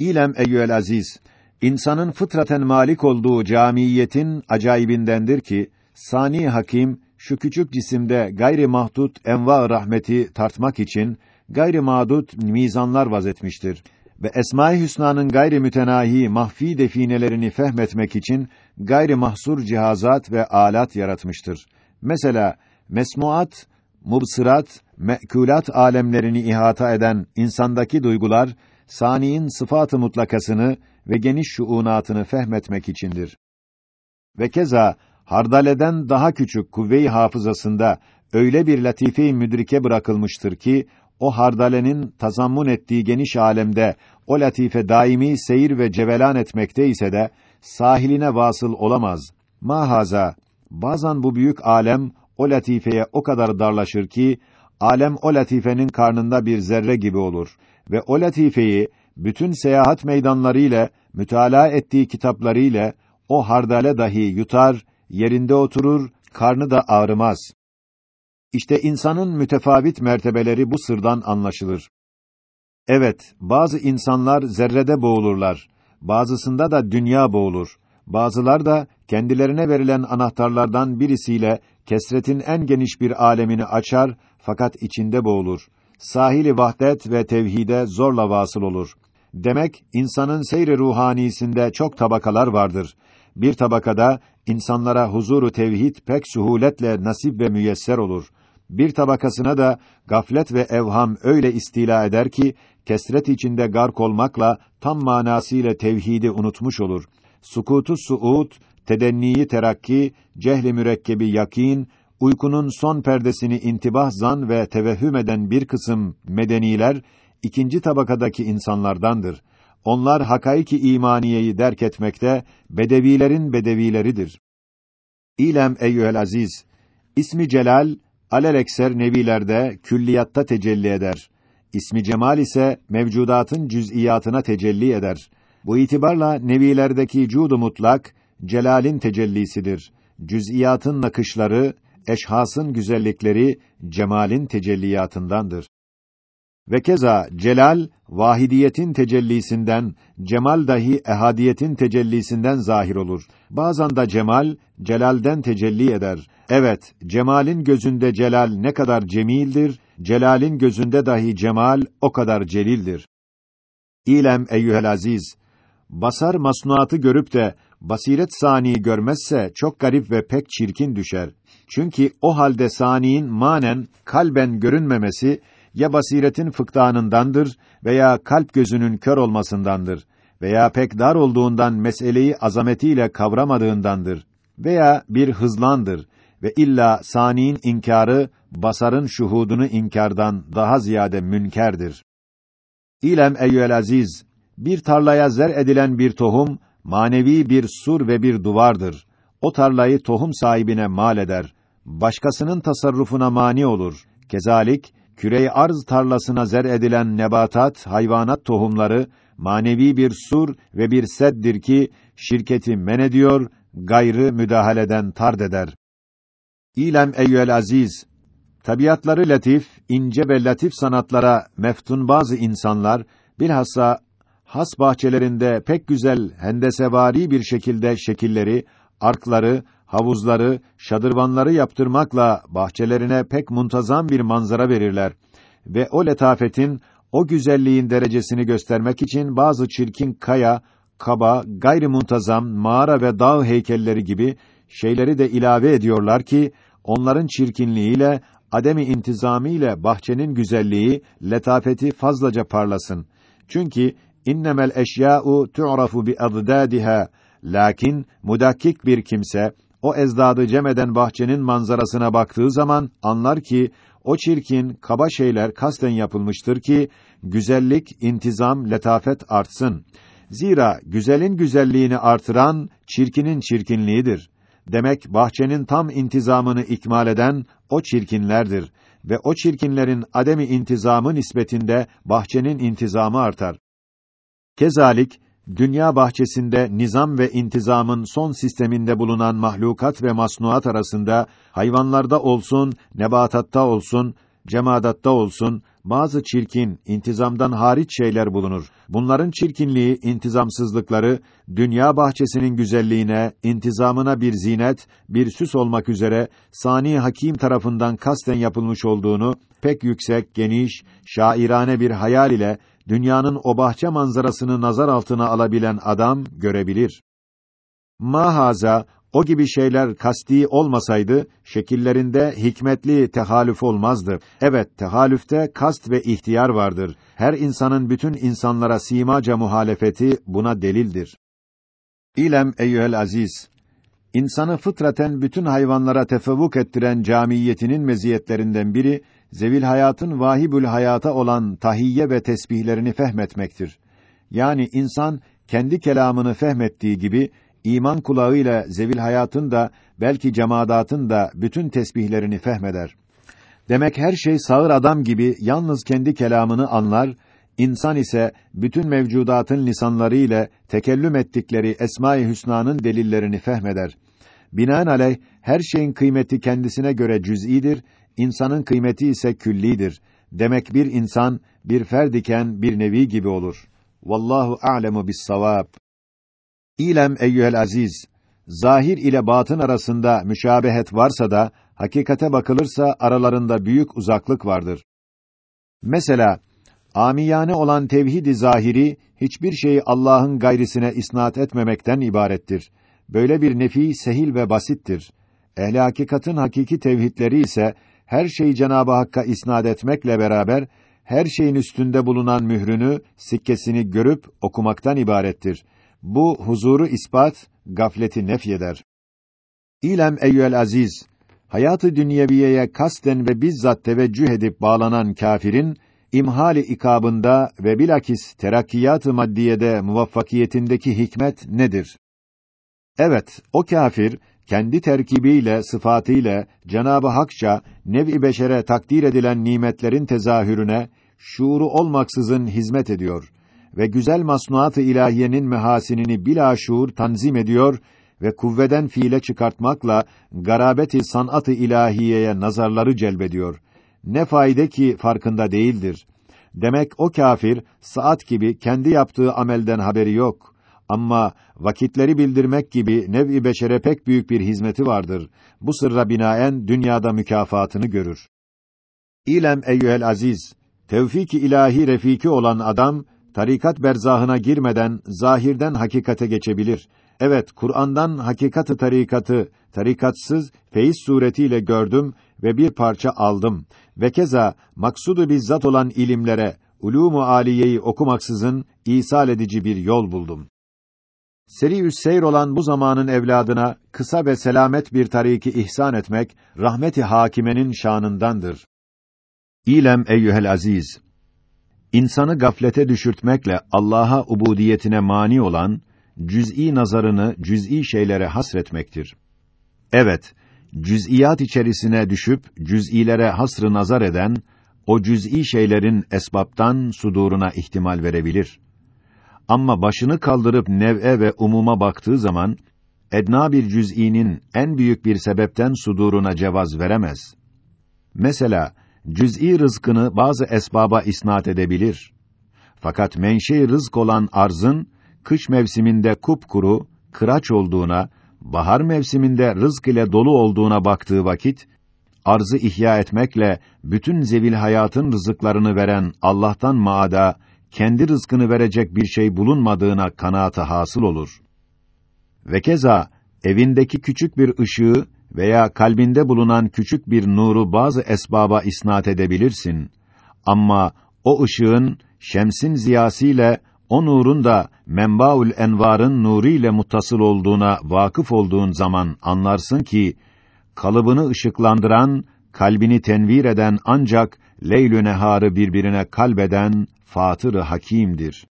İlem eyyüel aziz, insanın fıtraten malik olduğu camiyetin acayibindendir ki, Sani Hakim, şu küçük cisimde gayri mahdut enva rahmeti tartmak için, gayri madut mizanlar vazetmiştir. Ve Esma-i Hüsna'nın gayri mütenahi mahfi definelerini fehmetmek için, gayri mahsur cihazat ve alat yaratmıştır. Mesela, mesmuat, mubsırat, mekulat alemlerini ihata eden insandaki duygular, saniin sıfatı mutlakasını ve geniş şuunatını fehmetmek içindir. Ve keza hardaleden daha küçük kuvve-i hafızasında öyle bir latife-i müdrike bırakılmıştır ki o hardalenin tazammun ettiği geniş alemde o latife daimi seyir ve cevelan etmekte ise de sahiline vasıl olamaz. Mahaza bazen bu büyük alem o latifeye o kadar darlaşır ki alem o latifenin karnında bir zerre gibi olur ve o latifeyi bütün seyahat meydanları ile mütalaa ettiği kitapları ile o hardale dahi yutar, yerinde oturur, karnı da ağrımaz. İşte insanın mütefavit mertebeleri bu sırdan anlaşılır. Evet, bazı insanlar zerrede boğulurlar. Bazısında da dünya boğulur. Bazılar da kendilerine verilen anahtarlardan birisiyle kesretin en geniş bir alemini açar fakat içinde boğulur. Sahili vahdet ve tevhide zorla vasıl olur. Demek insanın seyri ruhanisinde çok tabakalar vardır. Bir tabakada insanlara huzuru tevhid pek suhuletle nasip ve müyesser olur. Bir tabakasına da gaflet ve evham öyle istila eder ki kesret içinde gark olmakla tam manasıyla tevhidi unutmuş olur. Sukutu suud, tedenniyi terakki, cehli mürekkebi yakin, uykunun son perdesini intibah zan ve tevehhüm eden bir kısım medeniler ikinci tabakadaki insanlardandır. Onlar hakaiki imaniyeyi derk etmekte bedevilerin bedevileridir. İlem eyyühel aziz, ismi celal alelekser nevilerde külliyatta tecelli eder. İsmi cemal ise mevcudatın cüz'iyatına tecelli eder. Bu itibarla nevilerdeki cudu mutlak celalin tecellisidir. Cüz'iyatın nakışları, eşhasın güzellikleri cemalin tecelliyatındandır. Ve keza celal vahidiyetin tecellisinden, cemal dahi ehadiyetin tecellisinden zahir olur. Bazen de cemal celalden tecelli eder. Evet, cemalin gözünde celal ne kadar cemildir, celalin gözünde dahi cemal o kadar celildir. İlem eyyuhel aziz, basar masnuatı görüp de basiret saniyi görmezse çok garip ve pek çirkin düşer. Çünkü o halde saniyin manen kalben görünmemesi ya basiretin fıktanındandır veya kalp gözünün kör olmasındandır veya pek dar olduğundan meseleyi azametiyle kavramadığındandır veya bir hızlandır ve illa saniin inkarı basarın şuhudunu inkardan daha ziyade münkerdir. İlem eyyüel aziz, bir tarlaya zer edilen bir tohum, manevi bir sur ve bir duvardır. O tarlayı tohum sahibine mal eder. Başkasının tasarrufuna mani olur. Kezalik, kürey arz tarlasına zer edilen nebatat, hayvanat tohumları, manevi bir sur ve bir seddir ki, şirketi men ediyor, gayrı müdahaleden tard eder. İlem eyyüel aziz, tabiatları latif, ince ve latif sanatlara meftun bazı insanlar, bilhassa has bahçelerinde pek güzel hendesevari bir şekilde şekilleri, arkları, havuzları, şadırvanları yaptırmakla bahçelerine pek muntazam bir manzara verirler ve o letafetin, o güzelliğin derecesini göstermek için bazı çirkin kaya, kaba, gayri muntazam mağara ve dağ heykelleri gibi şeyleri de ilave ediyorlar ki onların çirkinliğiyle ademi intizamiyle bahçenin güzelliği, letafeti fazlaca parlasın. Çünkü innemel eşya'u tu'rafu bi azdadiha lakin mudakkik bir kimse o ezdadı cemeden bahçenin manzarasına baktığı zaman anlar ki o çirkin, kaba şeyler kasten yapılmıştır ki güzellik, intizam, letafet artsın. Zira güzelin güzelliğini artıran çirkinin çirkinliğidir. Demek bahçenin tam intizamını ikmal eden o çirkinlerdir ve o çirkinlerin ademi intizamı nispetinde bahçenin intizamı artar. Kezalik dünya bahçesinde nizam ve intizamın son sisteminde bulunan mahlukat ve masnuat arasında hayvanlarda olsun, nebatatta olsun cemadatta olsun, bazı çirkin, intizamdan hariç şeyler bulunur. Bunların çirkinliği, intizamsızlıkları, dünya bahçesinin güzelliğine, intizamına bir zinet, bir süs olmak üzere, Sani Hakim tarafından kasten yapılmış olduğunu, pek yüksek, geniş, şairane bir hayal ile, dünyanın o bahçe manzarasını nazar altına alabilen adam, görebilir. Mahaza, o gibi şeyler kasti olmasaydı, şekillerinde hikmetli tehalüf olmazdı. Evet, tehalüfte kast ve ihtiyar vardır. Her insanın bütün insanlara simaca muhalefeti buna delildir. İlem eyyühel aziz, insanı fıtraten bütün hayvanlara tefevvuk ettiren camiyetinin meziyetlerinden biri, zevil hayatın vahibül hayata olan tahiyye ve tesbihlerini fehmetmektir. Yani insan, kendi kelamını fehmettiği gibi, iman kulağıyla zevil hayatın da belki cemaatın da bütün tesbihlerini fehmeder. Demek her şey sağır adam gibi yalnız kendi kelamını anlar, insan ise bütün mevcudatın lisanları ile tekellüm ettikleri Esma-i Hüsna'nın delillerini fehmeder. Binaenaleyh her şeyin kıymeti kendisine göre cüz'idir, insanın kıymeti ise küllidir. Demek bir insan bir ferdiken bir nevi gibi olur. Vallahu a'lemu bis-savab. İlem eyyuhel aziz, zahir ile batın arasında müşabehet varsa da, hakikate bakılırsa aralarında büyük uzaklık vardır. Mesela, amiyane olan tevhid-i zahiri, hiçbir şeyi Allah'ın gayrisine isnat etmemekten ibarettir. Böyle bir nefi sehil ve basittir. Ehli hakikatın hakiki tevhidleri ise, her şeyi Cenab-ı Hakk'a isnat etmekle beraber, her şeyin üstünde bulunan mührünü, sikkesini görüp okumaktan ibarettir. Bu huzuru ispat, gafleti nefyeder. İlem eyyüel aziz, hayatı dünyeviyeye kasten ve bizzat teveccüh edip bağlanan kâfirin imhali ikabında ve bilakis terakkiyat-ı maddiyede muvaffakiyetindeki hikmet nedir? Evet, o kâfir kendi terkibiyle, sıfatıyla Cenabı Hakça nev-i beşere takdir edilen nimetlerin tezahürüne şuuru olmaksızın hizmet ediyor ve güzel masnuat-ı ilahiyenin mehasinini bila şuur tanzim ediyor ve kuvveden fiile çıkartmakla garabeti sanat-ı ilahiyeye nazarları celbediyor. Ne fayda ki farkında değildir. Demek o kafir saat gibi kendi yaptığı amelden haberi yok. Ama vakitleri bildirmek gibi nev-i beşere pek büyük bir hizmeti vardır. Bu sırra binaen dünyada mükafatını görür. İlem eyyühel aziz, tevfik-i ilahi refiki olan adam tarikat berzahına girmeden zahirden hakikate geçebilir. Evet, Kur'an'dan hakikatı tarikatı, tarikatsız feyiz suretiyle gördüm ve bir parça aldım. Ve keza maksudu bizzat olan ilimlere, ulûmu aliyeyi okumaksızın isal edici bir yol buldum. Seri seyr olan bu zamanın evladına kısa ve selamet bir tariki ihsan etmek rahmeti hakimenin şanındandır. İlem eyyuhel aziz insanı gaflete düşürtmekle Allah'a ubudiyetine mani olan cüz'i nazarını cüz'i şeylere hasretmektir. Evet, cüz'iyat içerisine düşüp cüz'ilere hasrı nazar eden o cüz'i şeylerin esbaptan suduruna ihtimal verebilir. Ama başını kaldırıp nev'e ve umuma baktığı zaman edna bir cüz'inin en büyük bir sebepten suduruna cevaz veremez. Mesela cüz'i rızkını bazı esbaba isnat edebilir. Fakat menşe rızk olan arzın kış mevsiminde kupkuru, kıraç olduğuna, bahar mevsiminde rızk ile dolu olduğuna baktığı vakit arzı ihya etmekle bütün zevil hayatın rızıklarını veren Allah'tan maada kendi rızkını verecek bir şey bulunmadığına kanaatı hasıl olur. Ve keza evindeki küçük bir ışığı veya kalbinde bulunan küçük bir nuru bazı esbaba isnat edebilirsin. Ama o ışığın şemsin ziyasıyla o nurun da menbaul envarın nuru ile muttasıl olduğuna vakıf olduğun zaman anlarsın ki kalıbını ışıklandıran, kalbini tenvir eden ancak leylü neharı birbirine kalbeden fatır Hakim'dir.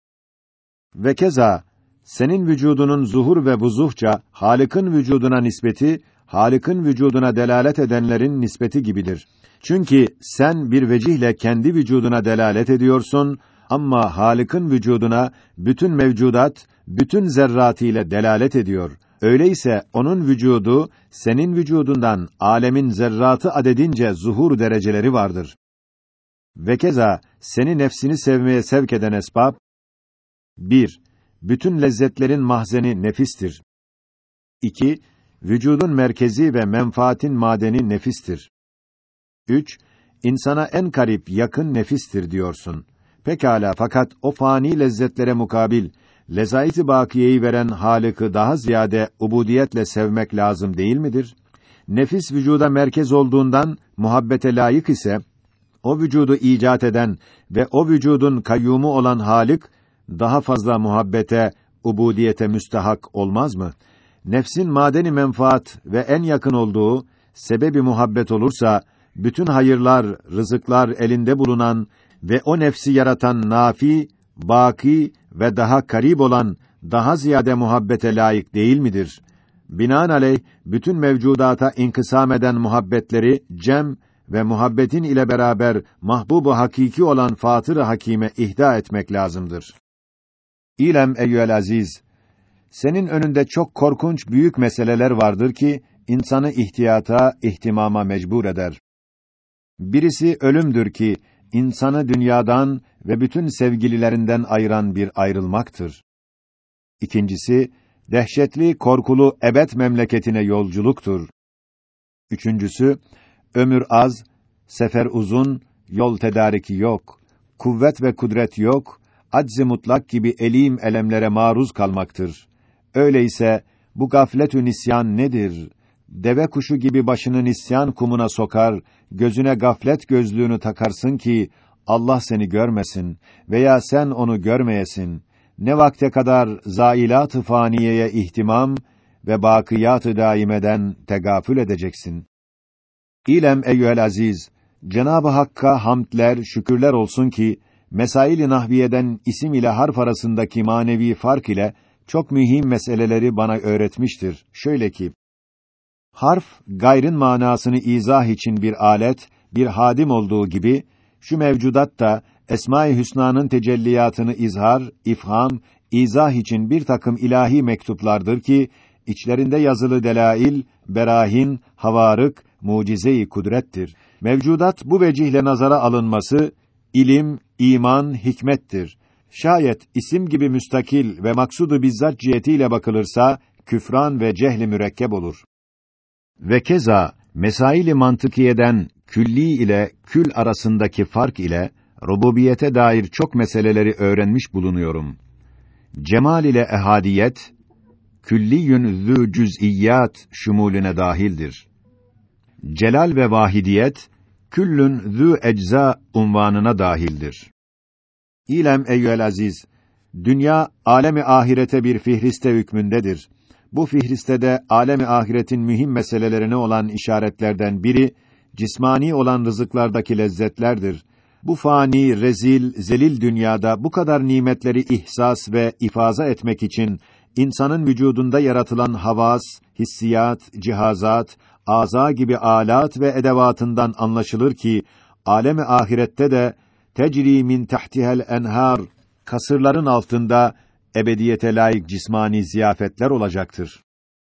Ve keza senin vücudunun zuhur ve vuzuhça Halık'ın vücuduna nispeti Halık'ın vücuduna delalet edenlerin nispeti gibidir. Çünkü sen bir vecihle kendi vücuduna delalet ediyorsun ama Halık'ın vücuduna bütün mevcudat, bütün zerratıyla delalet ediyor. Öyleyse onun vücudu senin vücudundan alemin zerratı adedince zuhur dereceleri vardır. Ve keza seni nefsini sevmeye sevk eden esbab 1. Bütün lezzetlerin mahzeni nefistir. 2. Vücudun merkezi ve menfaatin madeni nefistir. 3. İnsana en karip, yakın nefistir diyorsun. Pekala fakat o fani lezzetlere mukabil lezayet-i bakiyeyi veren Halık'ı daha ziyade ubudiyetle sevmek lazım değil midir? Nefis vücuda merkez olduğundan muhabbete layık ise o vücudu icat eden ve o vücudun kayyumu olan Halik daha fazla muhabbete, ubudiyete müstehak olmaz mı? Nefsin madeni menfaat ve en yakın olduğu sebebi muhabbet olursa bütün hayırlar, rızıklar elinde bulunan ve o nefsi yaratan nafi, baki ve daha karib olan daha ziyade muhabbete layık değil midir? Binaenaleyh bütün mevcudata inkısam eden muhabbetleri cem ve muhabbetin ile beraber mahbubu hakiki olan Fatır-ı Hakîme ihda etmek lazımdır. İlem eyyüel aziz, senin önünde çok korkunç büyük meseleler vardır ki insanı ihtiyata, ihtimama mecbur eder. Birisi ölümdür ki insanı dünyadan ve bütün sevgililerinden ayıran bir ayrılmaktır. İkincisi, dehşetli, korkulu ebed memleketine yolculuktur. Üçüncüsü, ömür az, sefer uzun, yol tedariki yok, kuvvet ve kudret yok, aczi mutlak gibi elim elemlere maruz kalmaktır. Öyleyse bu gafletü nisyan nedir? Deve kuşu gibi başını nisyan kumuna sokar, gözüne gaflet gözlüğünü takarsın ki Allah seni görmesin veya sen onu görmeyesin. Ne vakte kadar zailat-ı faniyeye ihtimam ve bakiyat-ı daimeden tegafül edeceksin. İlem eyyühel aziz, Cenab-ı Hakk'a hamdler, şükürler olsun ki mesail-i nahviyeden isim ile harf arasındaki manevi fark ile çok mühim meseleleri bana öğretmiştir. Şöyle ki harf gayrın manasını izah için bir alet, bir hadim olduğu gibi şu mevcudat da Esma-i Hüsna'nın tecelliyatını izhar, ifham, izah için bir takım ilahi mektuplardır ki içlerinde yazılı delail, berahin, havarık, mucize-i kudrettir. Mevcudat bu vecihle nazara alınması ilim, iman, hikmettir. Şayet isim gibi müstakil ve maksudu bizzat cihetiyle bakılırsa küfran ve cehli mürekkep olur. Ve keza mesaili mantıkiyeden külli ile kül arasındaki fark ile rububiyete dair çok meseleleri öğrenmiş bulunuyorum. Cemal ile ehadiyet külliyün zü cüz'iyat şumulüne dahildir. Celal ve vahidiyet küllün zü ecza unvanına dahildir. İlem eyyüel aziz, dünya alemi ahirete bir fihriste hükmündedir. Bu fihristede alemi ahiretin mühim meselelerine olan işaretlerden biri cismani olan rızıklardaki lezzetlerdir. Bu fani, rezil, zelil dünyada bu kadar nimetleri ihsas ve ifaza etmek için insanın vücudunda yaratılan havas, hissiyat, cihazat, aza gibi alat ve edevatından anlaşılır ki alemi ahirette de tecri min tahtihel enhar kasırların altında ebediyete layık cismani ziyafetler olacaktır.